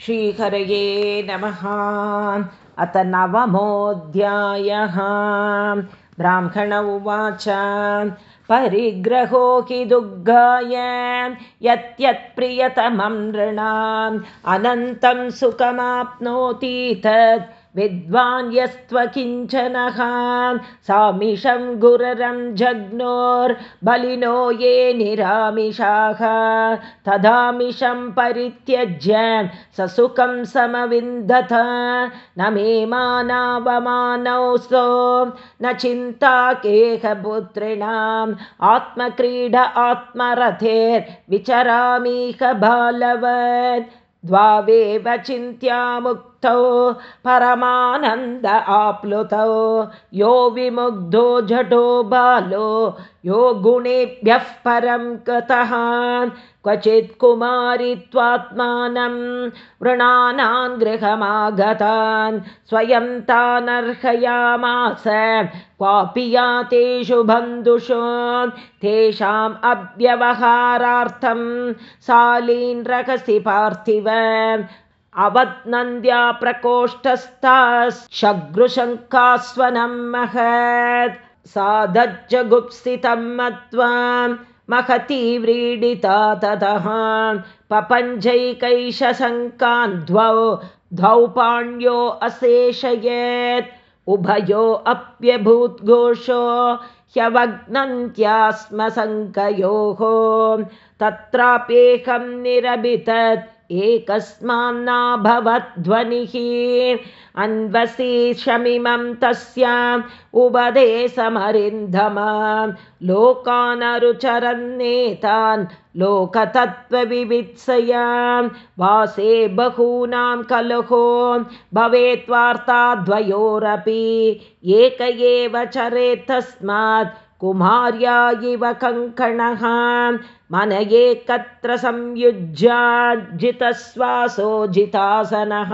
श्रीहरये नमः। अथ नवमोऽध्यायः। ब्राह्मण उवाच परिग्रहो हि दुग्गाय यत्यत्प्रियतमं नृणाम् अनन्तं सुखमाप्नोति तत् विद्वान् यस्त्वकिञ्चनः सामिषं गुररं जग्नोर्बलिनो ये निरामिषाः। तदामिषं परित्यज्य स सुखं समविन्दत न मे मानावमानौ सो न चिन्ता केहपुत्रिणाम् आत्मक्रीड आत्मरथेर्विचरामीह बालवत्। द्वावेव चिन्त्यामुक्तौ परमानन्द आप्लुतौ। यो विमुग्धो झटो बालो। यो गुणेभ्यः परं गतः क्वचित् कुमारि त्वात्मानं वृणानान् गृहमागतान्। स्वयं तानर्हयामास। क्वापि या तेषु बन्धुषु तेषाम् अव्यवहारार्थं शालीन् रहसि पार्थिव अवत्नन्द्या प्रकोष्ठस्थाशग्रुशङ्कास्वनं महत्। सा दज्जगुप्सितं मत्वा महती व्रीडिता ततः। पपञ्चैकैशङ्कान् द्वौ द्वौ पाण्यो अशेषयेत्। उभयो अप्यभूद्घोषो ह्यवग्नन्त्यास्म शङ्कयोः तत्राप्येकं निरबितत् एकस्मान्नाभवद्ध्वनिः अन्वसी शमिमं तस्य उभदेशमरिन्दम लोकानरुचरन्नेतान् लोकतत्त्वविवित्सया वासे बहूनां कलहो भवेत् वार्ताद्वयोरपि। एक एव चरेत् तस्मात् कुमार्या इव कङ्कणः मन एकत्र संयुज्याजितश्वासो जितासनः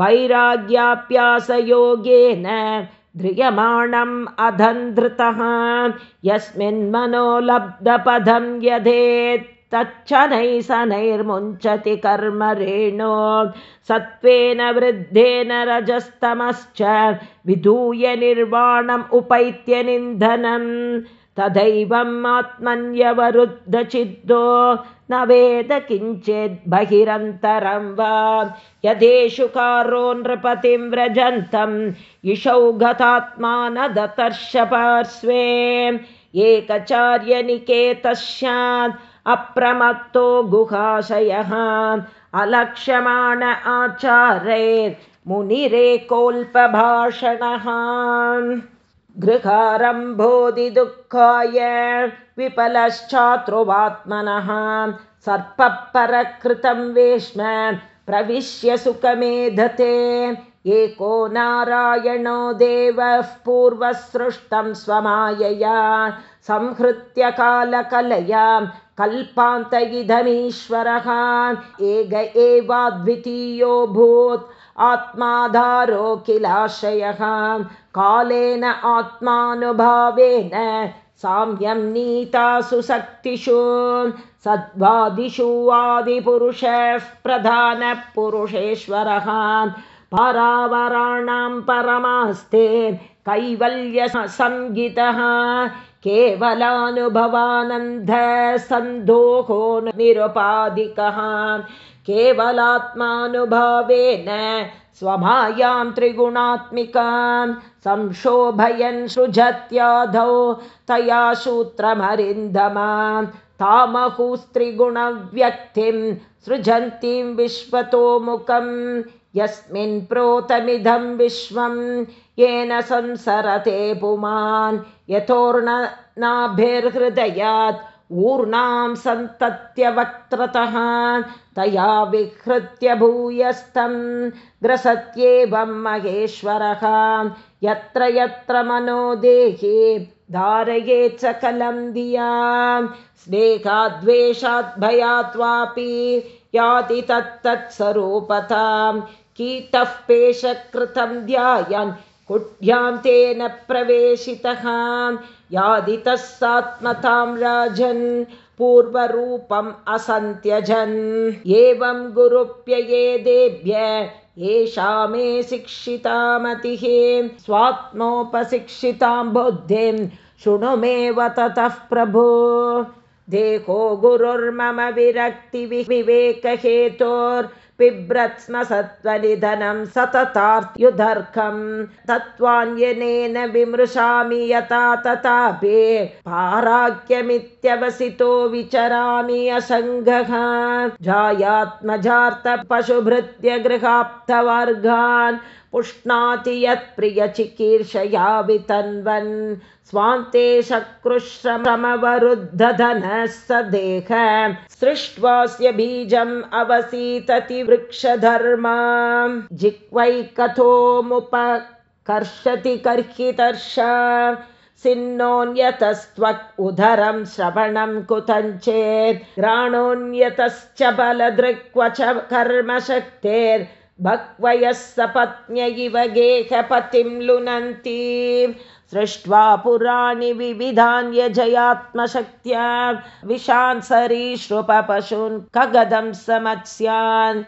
वैराग्याप्यासयोगेन ध्रियमाणम् अधन्धृतः यस्मिन्मनो लब्धपदं यधेत् तच्चनैः शनैर्मुञ्चति कर्म रेणो। सत्त्वेन वृद्धेन रजस्तमश्च विधूय निर्वाणम् उपैत्य निन्दनम् तदैवम् आत्मन्यवरुद्धचिद्दो। न वेद किञ्चिद् बहिरन्तरं वा। यदेषु कारो नृपतिं व्रजन्तम् इषौ गतात्मा न दतर्श पार्श्वे। एकचार्यनिकेतस्यात् अप्रमत्तो गुहाशयः। अलक्ष्यमाण आचार्यैर्मुनिरेकोल्पभाषणः गृहारम्भोदिदुःखाय विफलश्चातृवात्मनः सर्पपरकृतं वेश्म प्रविश्य सुखमेधते एको नारायणो देवः पूर्वसृष्टं स्वमायया संहृत्य कालकलया कल्पान्त इदमीश्वरः एक एवाद्वितीयोऽभूत् आत्माधारो किलाश्रयः कालेन आत्मानुभावेन साम्यं नीतासु शक्तिषु सद्वादिषु आदिपुरुषः प्रधानपुरुषेश्वरः परावराणां परमास्ते कैवल्यसंगितः केवलानुभवानन्दसन्दोहो निरुपाधिकः। केवलात्मानुभावेन स्वभायां त्रिगुणात्मिकां संशोभयन् सृजत्याधौ तया सूत्रमरिन्दमा। तामहुस्त्रिगुणव्यक्तिं सृजन्तीं विश्वतोमुखं यस्मिन् प्रोतमिदं विश्वं येन संसरते पुमान् यथोर्णनाभिर्हृदयात् ऊर्णां सन्तत्यवक्त्रतः तया विहृत्य भूयस्थं ग्रसत्येवं महेश्वरः यत्र यत्र मनो देहे धारयेत् सकलं धिया स्नेहाद्वेषाद् भयात्वापि याति तत्तत्स्वरूपतां कीतः पेशकृतं ध्यायन् कुड्यां तेन प्रवेशितः। यादितः सात्मतां राजन् पूर्वरूपम् असन्त्यजन्। एवं गुरुप्ययेदेभ्य एषा मे शिक्षिता मतिः स्वात्मोपशिक्षितां बुद्धिं शृणु मे ततः प्रभो देहो गुरुर्मम बिभ्रत्स्म सत्त्वनिधनं सततार्युदर्कं तत्त्वान्यनेन विमृशामि यथा तथापि पाराख्यमित्यवसितो विचरामि असङ्गः। जायात्मजार्थ पशुभृत्य गृहाप्तवर्गान् पुष्णाति यत्प्रियचिकीर्षया वितन्वन् स्वान्ते शकृश्रमवरुद्धधनः स देह। सृष्ट्वास्य बीजम् अवसीतति वृक्षधर्मा। जिह्वैकथोमुपकर्षति कर्हितर्ष। सिन्नोऽन्यतस्त्वक् उदरं श्रवणं कुतञ्चेत्। घ्राणोऽन्यतश्च बलदृक्व च कर्मशक्तेर्भक्वयः सपत्न्य इव गेहपतिं लुनन्ति सृष्ट्वा पुराणि विविधान्यजयात्मशक्त्या विशान् सरीसृपशून् खगदं समत्स्यान्।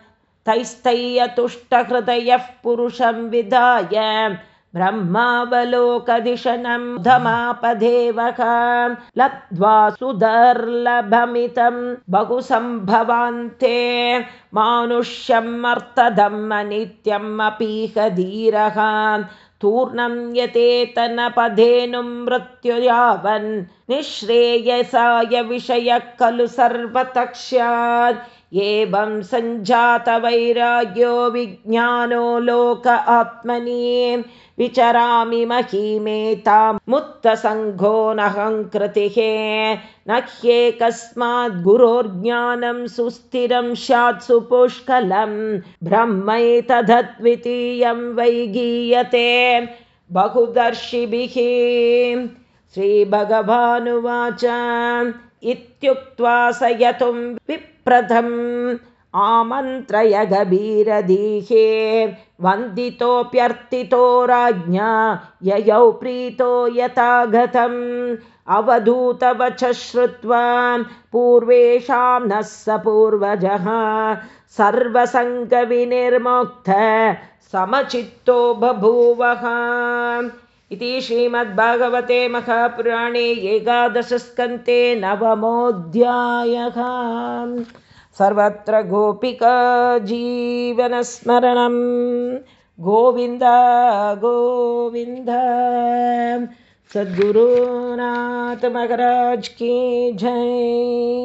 तैस्तैयतुष्टहृदयः पुरुषं विधाय ब्रह्मावलोकधिषणं धमापदेवः। लब्ध्वा सुदर्लभमितं बहुसम्भवान्ते मानुष्यम् अर्थदम् अनित्यम् अपीह धीरः तूर्णं यतेतनपधेनुं मृत्यु यावन् निःश्रेयसाय विषयः खलु सर्वतक्ष्यात् एवं सञ्जातवैराग्यो विज्ञानो लोक आत्मनि विचरामि महीमेतां नहङ्कृतिः न ह्येकस्माद् गुरोर्ज्ञानं सुस्थिरं स्यात् सुपुष्कलं ब्रह्मैतदद्वितीयं वैगीयते बहुदर्शिभिः श्रीभगवानुवाच। इत्युक्त्वा स यतुं विप्रथम् आमन्त्रय गभीरदीहे वन्दितोऽप्यर्थितो राज्ञा ययौ प्रीतो यथा गतम् अवधूतवच श्रुत्वा पूर्वेषां नः स पूर्वजः सर्वसङ्गविनिर्मुक्त समचित्तो बभूवः इति श्रीमद्भागवते महापुराणे एकादशस्कन्ते नवमोऽध्यायः. सर्वत्र गोपिका जीवनस्मरणं गोविन्द गोविन्द। सद्गुरुनाथ की जय